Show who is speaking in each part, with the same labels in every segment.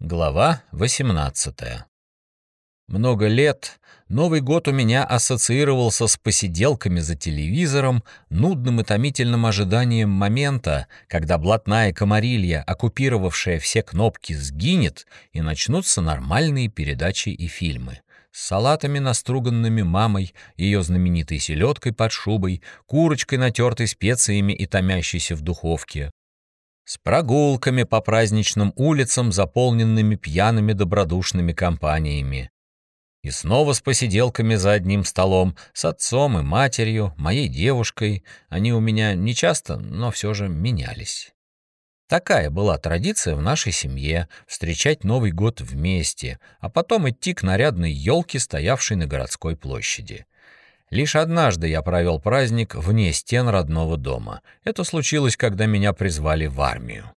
Speaker 1: Глава 18. Много лет Новый год у меня ассоциировался с посиделками за телевизором, нудным и томительным ожиданием момента, когда блатная комарилья, оккупировавшая все кнопки, сгинет, и начнутся нормальные передачи и фильмы. С салатами, наструганными мамой, ее знаменитой селедкой под шубой, курочкой, натертой специями и томящейся в духовке, с прогулками по праздничным улицам, заполненными пьяными добродушными компаниями. И снова с посиделками за одним столом, с отцом и матерью, моей девушкой. Они у меня не часто, но все же менялись. Такая была традиция в нашей семье — встречать Новый год вместе, а потом идти к нарядной елке, стоявшей на городской площади. Лишь однажды я провел праздник вне стен родного дома. Это случилось, когда меня призвали в армию.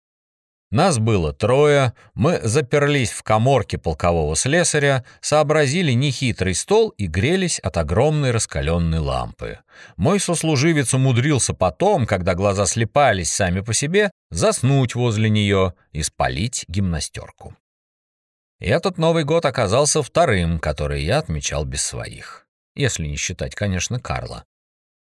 Speaker 1: Нас было трое, мы заперлись в коморке полкового слесаря, сообразили нехитрый стол и грелись от огромной раскаленной лампы. Мой сослуживец умудрился потом, когда глаза слепались сами по себе, заснуть возле нее и спалить гимнастерку. И этот Новый год оказался вторым, который я отмечал без своих если не считать, конечно, Карла.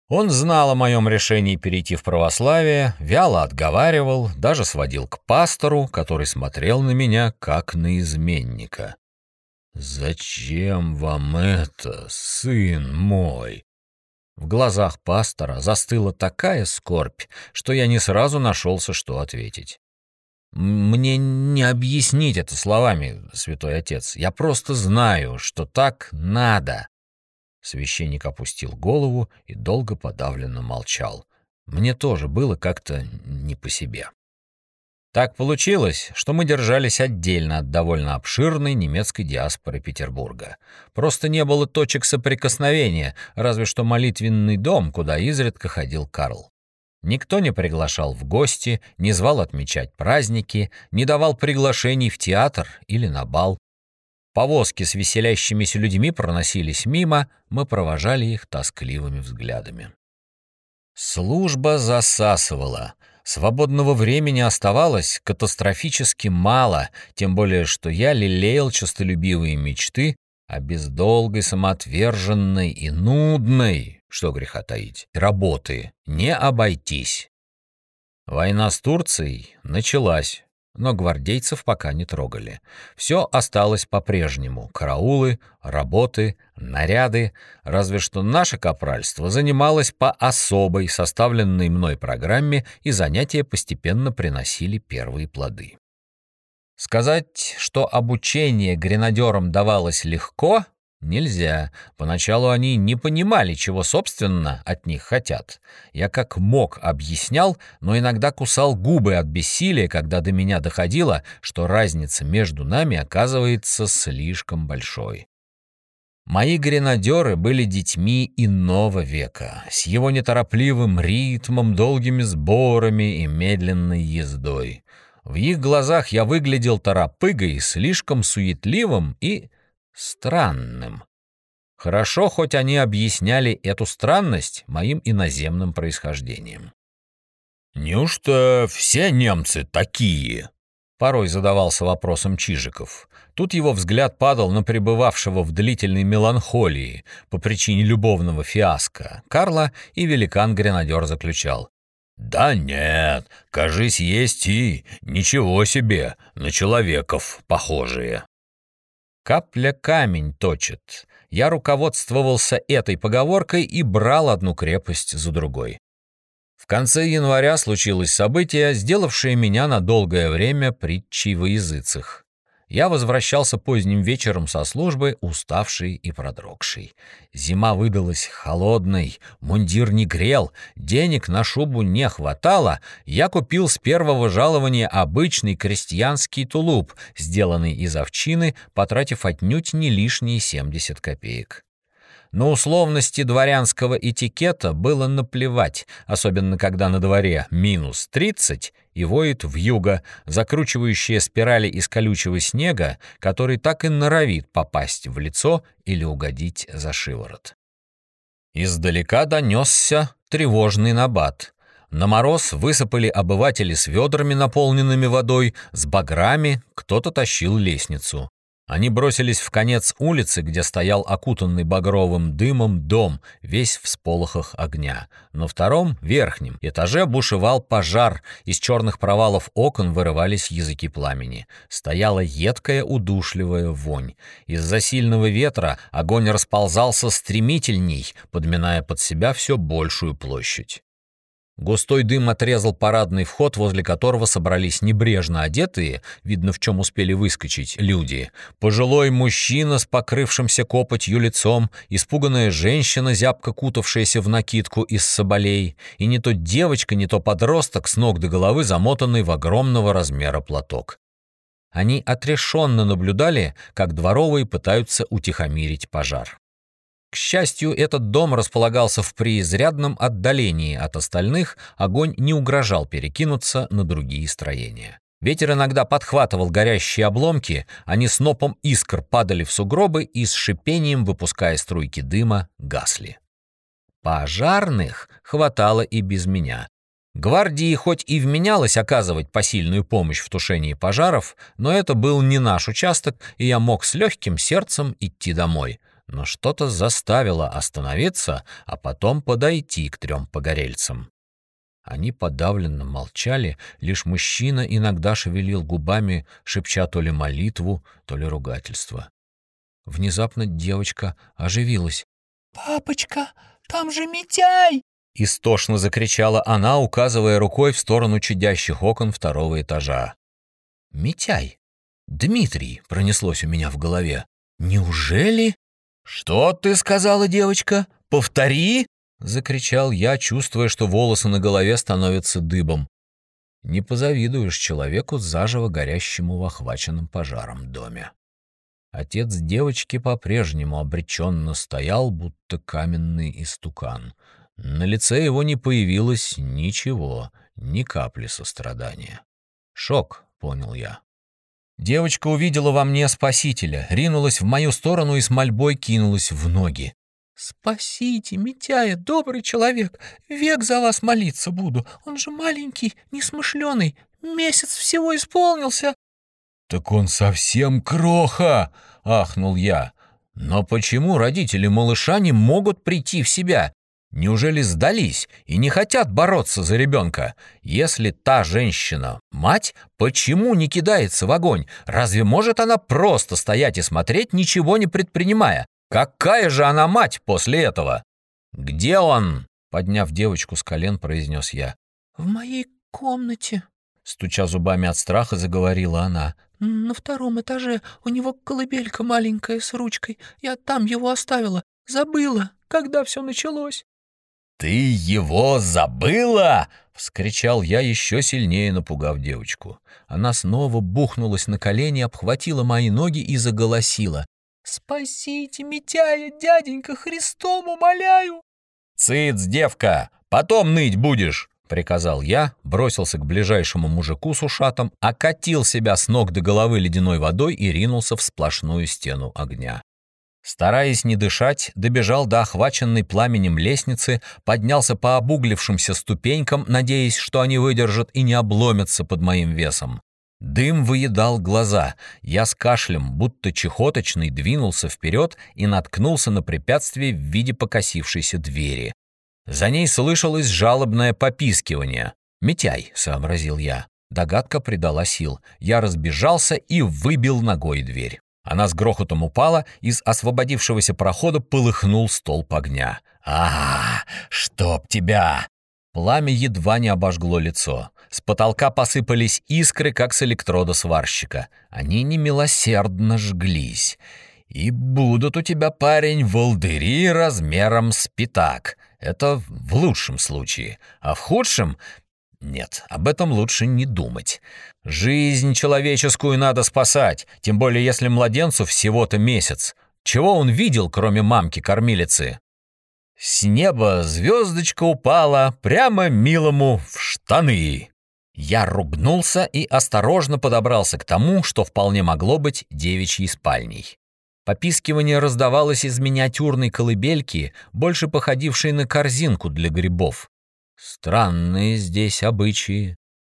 Speaker 1: Он знал о моем решении перейти в православие, вяло отговаривал, даже сводил к пастору, который смотрел на меня как на изменника. «Зачем вам это, сын мой?» В глазах пастора застыла такая скорбь, что я не сразу нашелся, что ответить. «Мне не объяснить это словами, святой отец. Я просто знаю, что так надо. Священник опустил голову и долго подавленно молчал. Мне тоже было как-то не по себе. Так получилось, что мы держались отдельно от довольно обширной немецкой диаспоры Петербурга. Просто не было точек соприкосновения, разве что молитвенный дом, куда изредка ходил Карл. Никто не приглашал в гости, не звал отмечать праздники, не давал приглашений в театр или на бал. Повозки с веселящимися людьми проносились мимо, мы провожали их тоскливыми взглядами. Служба засасывала. Свободного времени оставалось катастрофически мало, тем более что я лелеял честолюбивые мечты о бездолгой, самоотверженной и нудной, что греха таить, работы не обойтись. Война с Турцией началась но гвардейцев пока не трогали. Все осталось по-прежнему. Караулы, работы, наряды. Разве что наше капральство занималось по особой, составленной мной программе, и занятия постепенно приносили первые плоды. Сказать, что обучение гренадерам давалось легко, Нельзя. Поначалу они не понимали, чего, собственно, от них хотят. Я как мог объяснял, но иногда кусал губы от бессилия, когда до меня доходило, что разница между нами оказывается слишком большой. Мои гренадеры были детьми иного века, с его неторопливым ритмом, долгими сборами и медленной ездой. В их глазах я выглядел торопыгой, слишком суетливым и странным. Хорошо, хоть они объясняли эту странность моим иноземным происхождением. «Неужто все немцы такие?» Порой задавался вопросом Чижиков. Тут его взгляд падал на пребывавшего в длительной меланхолии по причине любовного фиаско Карла, и великан-гренадер заключал. «Да нет, кажись, есть и, ничего себе, на человеков похожие». Капля камень точит. Я руководствовался этой поговоркой и брал одну крепость за другой. В конце января случилось событие, сделавшее меня на долгое время притчей во языцах. Я возвращался поздним вечером со службы, уставший и продрогший. Зима выдалась холодной, мундир не грел, денег на шубу не хватало. Я купил с первого жалования обычный крестьянский тулуп, сделанный из овчины, потратив отнюдь не лишние 70 копеек. На условности дворянского этикета было наплевать, особенно когда на дворе минус 30 и воет вьюга, закручивающая спирали из колючего снега, который так и норовит попасть в лицо или угодить за шиворот. Издалека донесся тревожный набат. На мороз высыпали обыватели с ведрами, наполненными водой, с баграми, кто-то тащил лестницу. Они бросились в конец улицы, где стоял окутанный багровым дымом дом, весь в сполохах огня. На втором, верхнем, этаже бушевал пожар, из черных провалов окон вырывались языки пламени. Стояла едкая удушливая вонь. Из-за сильного ветра огонь расползался стремительней, подминая под себя все большую площадь. Густой дым отрезал парадный вход, возле которого собрались небрежно одетые, видно, в чем успели выскочить, люди. Пожилой мужчина с покрывшимся копотью лицом, испуганная женщина, зябко кутавшаяся в накидку из соболей, и не то девочка, не то подросток с ног до головы, замотанный в огромного размера платок. Они отрешенно наблюдали, как дворовые пытаются утихомирить пожар. К счастью, этот дом располагался в преизрядном отдалении от остальных, огонь не угрожал перекинуться на другие строения. Ветер иногда подхватывал горящие обломки, они снопом искр падали в сугробы и с шипением, выпуская струйки дыма, гасли. Пожарных хватало и без меня. Гвардии хоть и вменялось оказывать посильную помощь в тушении пожаров, но это был не наш участок, и я мог с легким сердцем идти домой — но что-то заставило остановиться, а потом подойти к трем погорельцам. Они подавленно молчали, лишь мужчина иногда шевелил губами, шепча то ли молитву, то ли ругательство. Внезапно девочка оживилась.
Speaker 2: «Папочка, там же Митяй!»
Speaker 1: Истошно закричала она, указывая рукой в сторону чадящих окон второго этажа. «Митяй! Дмитрий!» — пронеслось у меня в голове. «Неужели?» «Что ты сказала, девочка? Повтори!» — закричал я, чувствуя, что волосы на голове становятся дыбом. Не позавидуешь человеку, заживо горящему в охваченном пожаром доме. Отец девочки по-прежнему обреченно стоял, будто каменный истукан. На лице его не появилось ничего, ни капли сострадания. «Шок», — понял я. Девочка увидела во мне спасителя, ринулась в мою сторону и с мольбой кинулась в ноги.
Speaker 2: «Спасите, Митяя, добрый человек, век за вас молиться буду. Он же маленький, несмышленый, месяц всего исполнился».
Speaker 1: «Так он совсем кроха!» — ахнул я. «Но почему родители малыша не могут прийти в себя? Неужели сдались и не хотят бороться за ребенка? Если та женщина — мать, почему не кидается в огонь? Разве может она просто стоять и смотреть, ничего не предпринимая? Какая же она мать после этого? «Где он?» — подняв девочку с колен, произнес я.
Speaker 2: «В моей комнате», —
Speaker 1: стуча зубами от страха, заговорила она.
Speaker 2: «На втором этаже у него колыбелька маленькая с ручкой. Я там его оставила. Забыла, когда все началось».
Speaker 1: «Ты его забыла?» — вскричал я, еще сильнее напугав девочку. Она снова бухнулась на колени, обхватила мои ноги и заголосила.
Speaker 2: «Спасите, Митяя, дяденька, Христом умоляю!»
Speaker 1: «Цыц, девка, потом ныть будешь!» — приказал я, бросился к ближайшему мужику с ушатом, окатил себя с ног до головы ледяной водой и ринулся в сплошную стену огня. Стараясь не дышать, добежал до охваченной пламенем лестницы, поднялся по обуглившимся ступенькам, надеясь, что они выдержат и не обломятся под моим весом. Дым выедал глаза. Я с кашлем, будто чехоточный, двинулся вперед и наткнулся на препятствие в виде покосившейся двери. За ней слышалось жалобное попискивание. «Митяй», — сообразил я. Догадка придала сил. Я разбежался и выбил ногой дверь. Она с грохотом упала, из освободившегося прохода полыхнул столб огня. а, чтоб тебя!» Пламя едва не обожгло лицо. С потолка посыпались искры, как с электрода сварщика. Они немилосердно жглись. «И будут у тебя, парень, волдыри размером с пятак. Это в лучшем случае. А в худшем нет, об этом лучше не думать. Жизнь человеческую надо спасать, тем более если младенцу всего-то месяц. Чего он видел, кроме мамки-кормилицы? С неба звездочка упала прямо милому в штаны. Я ругнулся и осторожно подобрался к тому, что вполне могло быть девичьей спальней. Попискивание раздавалось из миниатюрной колыбельки, больше походившей на корзинку для грибов. Странные здесь обычаи.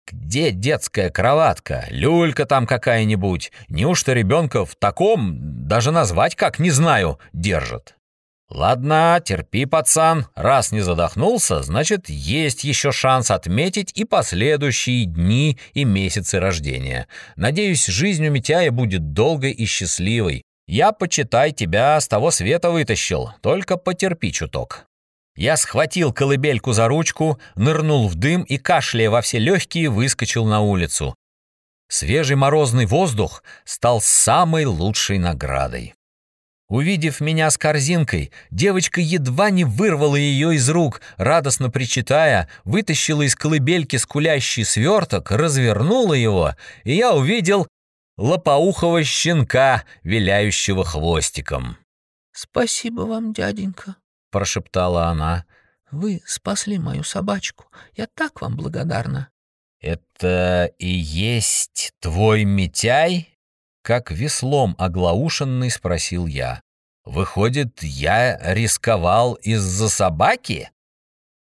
Speaker 1: Где детская кроватка? Люлька там какая-нибудь? Неужто ребенка в таком, даже назвать как не знаю, держат? Ладно, терпи, пацан. Раз не задохнулся, значит, есть еще шанс отметить и последующие дни и месяцы рождения. Надеюсь, жизнь у Митяя будет долгой и счастливой. Я, почитай, тебя с того света вытащил, только потерпи чуток. Я схватил колыбельку за ручку, нырнул в дым и, кашляя во все легкие, выскочил на улицу. Свежий морозный воздух стал самой лучшей наградой. Увидев меня с корзинкой, девочка едва не вырвала ее из рук, радостно причитая, вытащила из колыбельки скулящий сверток, развернула его, и я увидел лопоухого щенка, виляющего хвостиком.
Speaker 2: «Спасибо вам, дяденька»,
Speaker 1: прошептала она.
Speaker 2: «Вы спасли мою собачку. Я так вам благодарна».
Speaker 1: «Это и есть твой Митяй?» Как веслом оглаушенный спросил я. «Выходит, я рисковал из-за собаки?»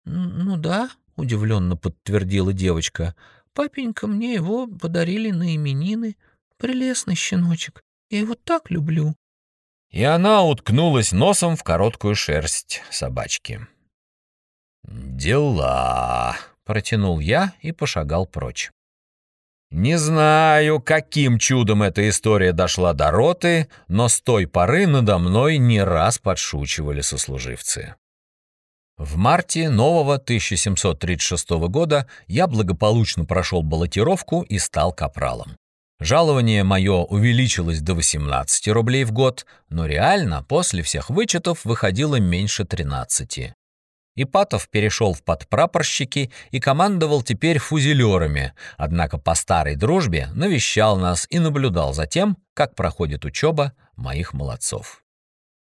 Speaker 2: «Ну да», — удивленно подтвердила девочка. «Папенька мне его подарили на именины. Прелестный щеночек. Я его так люблю»
Speaker 1: и она уткнулась носом в короткую шерсть собачки. «Дела», — протянул я и пошагал прочь. Не знаю, каким чудом эта история дошла до роты, но с той поры надо мной не раз подшучивали сослуживцы. В марте нового 1736 года я благополучно прошел баллотировку и стал капралом. Жалование мое увеличилось до 18 рублей в год, но реально после всех вычетов выходило меньше 13. Ипатов перешел в подпрапорщики и командовал теперь фузелерами, однако по старой дружбе навещал нас и наблюдал за тем, как проходит учеба моих молодцов.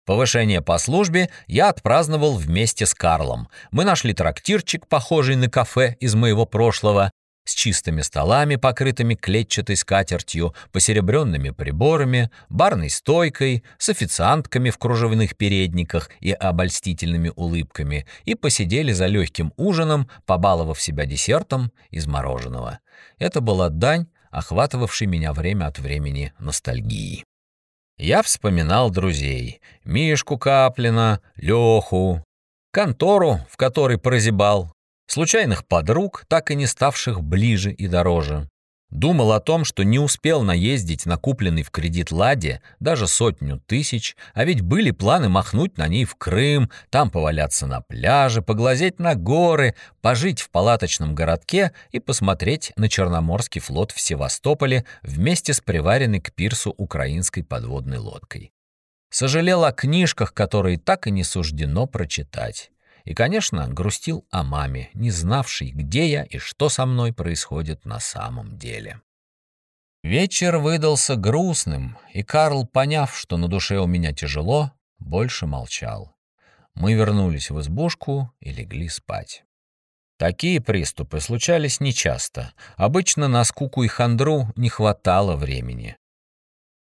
Speaker 1: Повышение по службе я отпраздновал вместе с Карлом. Мы нашли трактирчик, похожий на кафе из моего прошлого, с чистыми столами, покрытыми клетчатой скатертью, посеребренными приборами, барной стойкой, с официантками в кружевных передниках и обольстительными улыбками, и посидели за легким ужином, побаловав себя десертом из мороженого. Это была дань, охватывавшей меня время от времени ностальгии. Я вспоминал друзей — Мишку Каплина, Леху, контору, в которой прозябал, случайных подруг, так и не ставших ближе и дороже. Думал о том, что не успел наездить на купленный в кредит «Ладе» даже сотню тысяч, а ведь были планы махнуть на ней в Крым, там поваляться на пляже, поглазеть на горы, пожить в палаточном городке и посмотреть на Черноморский флот в Севастополе вместе с приваренной к пирсу украинской подводной лодкой. Сожалел о книжках, которые так и не суждено прочитать. И, конечно, грустил о маме, не знавшей, где я и что со мной происходит на самом деле. Вечер выдался грустным, и Карл, поняв, что на душе у меня тяжело, больше молчал. Мы вернулись в избушку и легли спать. Такие приступы случались нечасто. Обычно на скуку и хандру не хватало времени.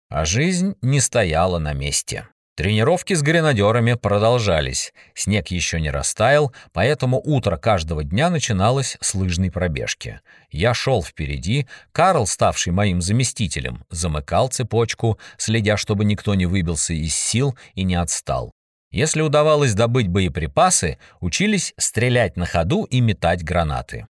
Speaker 1: А жизнь не стояла на месте. Тренировки с гренадерами продолжались. Снег еще не растаял, поэтому утро каждого дня начиналось с лыжной пробежки. Я шел впереди, Карл, ставший моим заместителем, замыкал цепочку, следя, чтобы никто не выбился из сил и не отстал. Если удавалось добыть боеприпасы, учились стрелять на ходу и метать гранаты.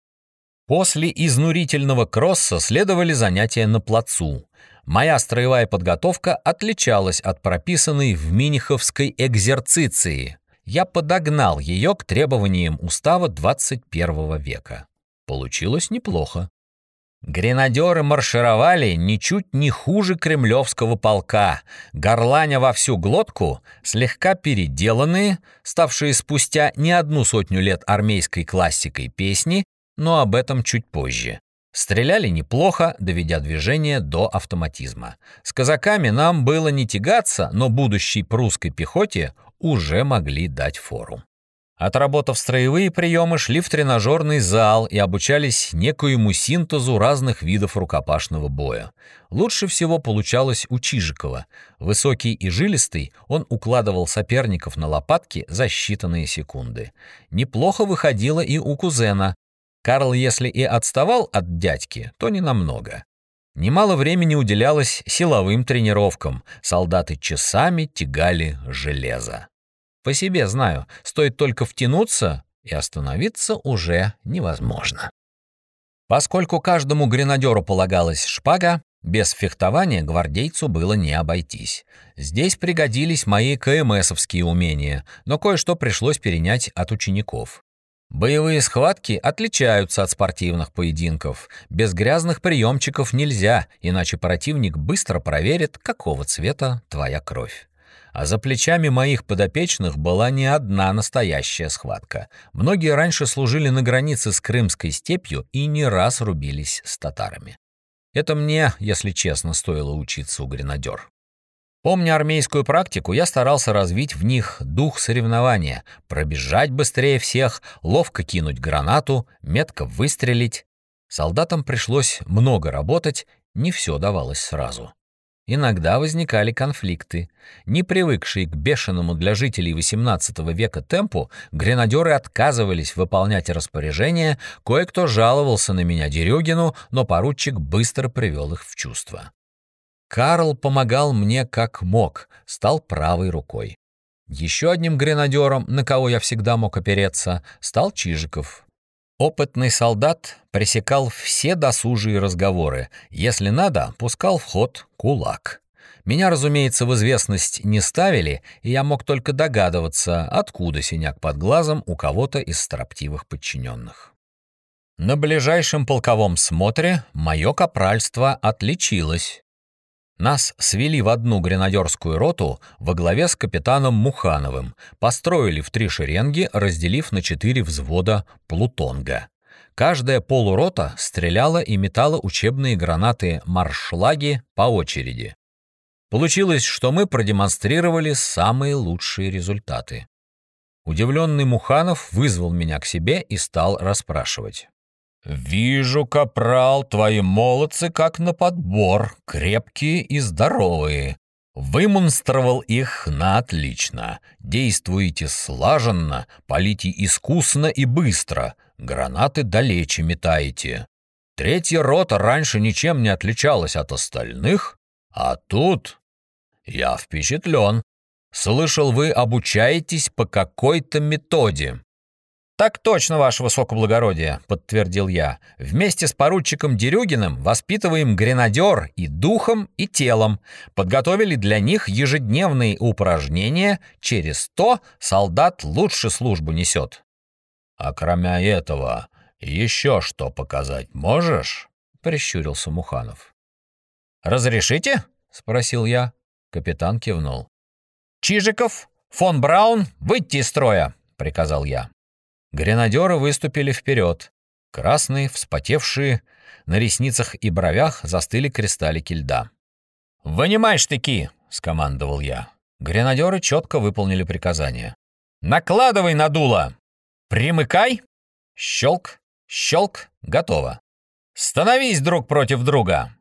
Speaker 1: После изнурительного кросса следовали занятия на плацу. Моя строевая подготовка отличалась от прописанной в Миниховской экзерциции. Я подогнал ее к требованиям устава 21 века. Получилось неплохо. Гренадеры маршировали ничуть не хуже кремлевского полка, горланя во всю глотку, слегка переделанные, ставшие спустя не одну сотню лет армейской классикой песни, но об этом чуть позже. Стреляли неплохо, доведя движение до автоматизма. С казаками нам было не тягаться, но будущей прусской пехоте уже могли дать фору. Отработав строевые приемы, шли в тренажерный зал и обучались некоему синтезу разных видов рукопашного боя. Лучше всего получалось у Чижикова. Высокий и жилистый, он укладывал соперников на лопатки за считанные секунды. Неплохо выходило и у кузена. Карл, если и отставал от дядьки, то не намного. Немало времени уделялось силовым тренировкам. Солдаты часами тягали железо. По себе знаю, стоит только втянуться, и остановиться уже невозможно. Поскольку каждому гренадеру полагалась шпага, без фехтования гвардейцу было не обойтись. Здесь пригодились мои КМСовские умения, но кое-что пришлось перенять от учеников. Боевые схватки отличаются от спортивных поединков. Без грязных приемчиков нельзя, иначе противник быстро проверит, какого цвета твоя кровь. А за плечами моих подопечных была не одна настоящая схватка. Многие раньше служили на границе с Крымской степью и не раз рубились с татарами. Это мне, если честно, стоило учиться у гренадер. Помня армейскую практику, я старался развить в них дух соревнования, пробежать быстрее всех, ловко кинуть гранату, метко выстрелить. Солдатам пришлось много работать, не все давалось сразу. Иногда возникали конфликты. Не привыкшие к бешеному для жителей XVIII века темпу, гренадеры отказывались выполнять распоряжения, кое-кто жаловался на меня Дерюгину, но поручик быстро привел их в чувство. Карл помогал мне как мог, стал правой рукой. Еще одним гренадером, на кого я всегда мог опереться, стал Чижиков. Опытный солдат пресекал все досужие разговоры. Если надо, пускал в ход кулак. Меня, разумеется, в известность не ставили, и я мог только догадываться, откуда синяк под глазом у кого-то из строптивых подчиненных. На ближайшем полковом смотре мое капральство отличилось. Нас свели в одну гренадерскую роту во главе с капитаном Мухановым, построили в три шеренги, разделив на четыре взвода плутонга. Каждая полурота стреляла и метала учебные гранаты маршлаги по очереди. Получилось, что мы продемонстрировали самые лучшие результаты. Удивленный Муханов вызвал меня к себе и стал расспрашивать. «Вижу, капрал, твои молодцы как на подбор, крепкие и здоровые. Вымонстровал их на отлично. Действуете слаженно, полите искусно и быстро, гранаты далече метаете. Третья рота раньше ничем не отличалась от остальных, а тут... Я впечатлен. Слышал, вы обучаетесь по какой-то методе. «Так точно, ваше высокоблагородие», — подтвердил я. «Вместе с поручиком Дерюгиным воспитываем гренадер и духом, и телом. Подготовили для них ежедневные упражнения. Через то солдат лучше службу несет». «А кроме этого, еще что показать можешь?» — прищурился Муханов. «Разрешите?» — спросил я. Капитан кивнул. «Чижиков, фон Браун, выйти из строя!» — приказал я. Гренадеры выступили вперед. Красные, вспотевшие, на ресницах и бровях застыли кристаллики льда. «Вынимай штыки!» — скомандовал я. Гренадеры четко выполнили приказание. «Накладывай на дуло! Примыкай!» Щелк, щелк, готово. «Становись друг против друга!»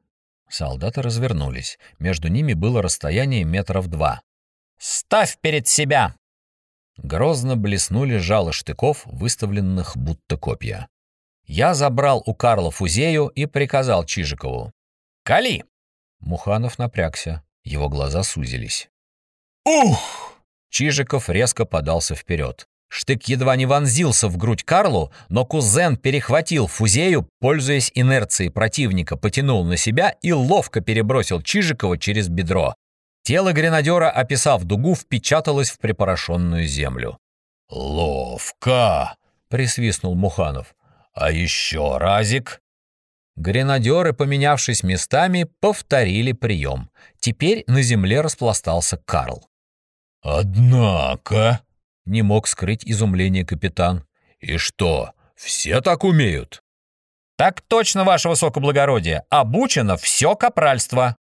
Speaker 1: Солдаты развернулись. Между ними было расстояние метров два. «Ставь перед себя!» Грозно блеснули жало штыков, выставленных будто копья. Я забрал у Карла фузею и приказал Чижикову. «Кали!» Муханов напрягся, его глаза сузились. «Ух!» Чижиков резко подался вперед. Штык едва не вонзился в грудь Карлу, но кузен перехватил фузею, пользуясь инерцией противника, потянул на себя и ловко перебросил Чижикова через бедро. Тело гренадера, описав дугу, впечаталось в припорошенную землю. «Ловко!» — присвистнул Муханов. «А еще разик!» Гренадеры, поменявшись местами, повторили прием. Теперь на земле распластался Карл. «Однако...» — не мог скрыть изумление капитан. «И что, все так умеют?» «Так точно, ваше высокоблагородие! Обучено все капральство!»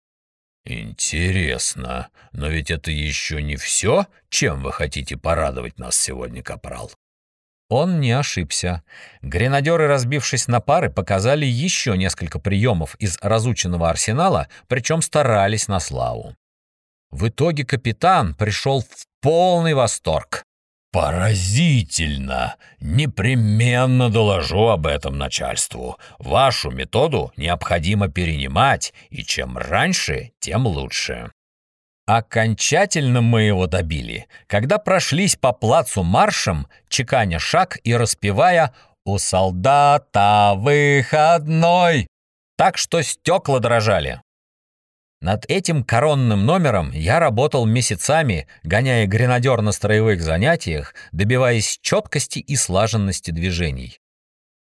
Speaker 1: «Интересно, но ведь это еще не все, чем вы хотите порадовать нас сегодня, Капрал?» Он не ошибся. Гренадеры, разбившись на пары, показали еще несколько приемов из разученного арсенала, причем старались на славу. В итоге капитан пришел в полный восторг. «Поразительно! Непременно доложу об этом начальству. Вашу методу необходимо перенимать, и чем раньше, тем лучше». Окончательно мы его добили, когда прошлись по плацу маршем, чеканя шаг и распевая «У солдата выходной», так что стекла дрожали. Над этим коронным номером я работал месяцами, гоняя гренадер на строевых занятиях, добиваясь четкости и слаженности движений.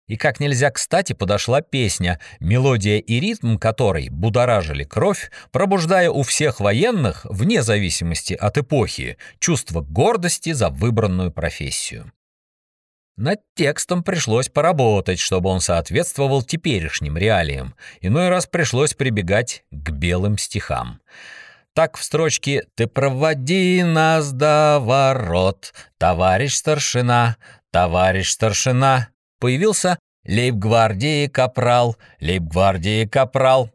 Speaker 1: И как нельзя кстати подошла песня, мелодия и ритм которой будоражили кровь, пробуждая у всех военных, вне зависимости от эпохи, чувство гордости за выбранную профессию. Над текстом пришлось поработать, чтобы он соответствовал теперешним реалиям. Иной раз пришлось прибегать к белым стихам. Так в строчке «Ты проводи нас до ворот, товарищ старшина, товарищ старшина» появился «Лейб-гвардии капрал, лейб-гвардии капрал».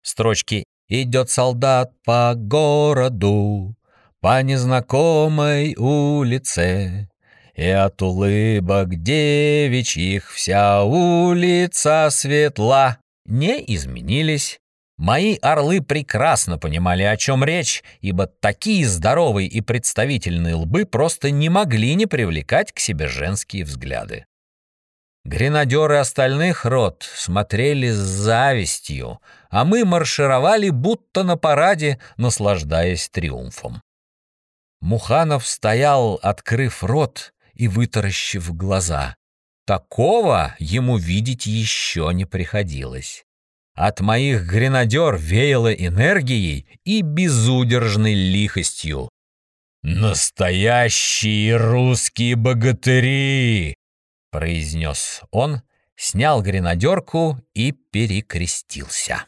Speaker 1: Строчки «Идет солдат по городу, по незнакомой улице, и от улыбок девичьих вся улица светла не изменились. Мои орлы прекрасно понимали, о чем речь, ибо такие здоровые и представительные лбы просто не могли не привлекать к себе женские взгляды. Гренадеры остальных рот смотрели с завистью, а мы маршировали будто на параде, наслаждаясь триумфом. Муханов стоял, открыв рот, и вытаращив глаза. Такого ему видеть еще не приходилось. От моих гренадер веяло энергией и безудержной лихостью. «Настоящие русские богатыри!» — произнес он, снял гренадерку и перекрестился.